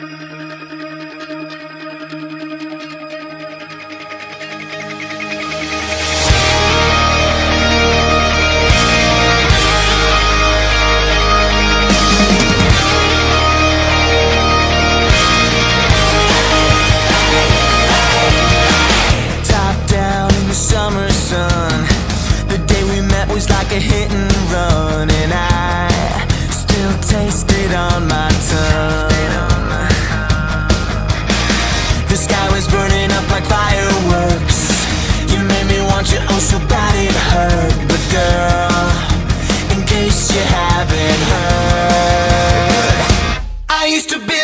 Música up like fireworks. You made me want you oh so bad it hurt. But girl, in case you haven't heard I used to be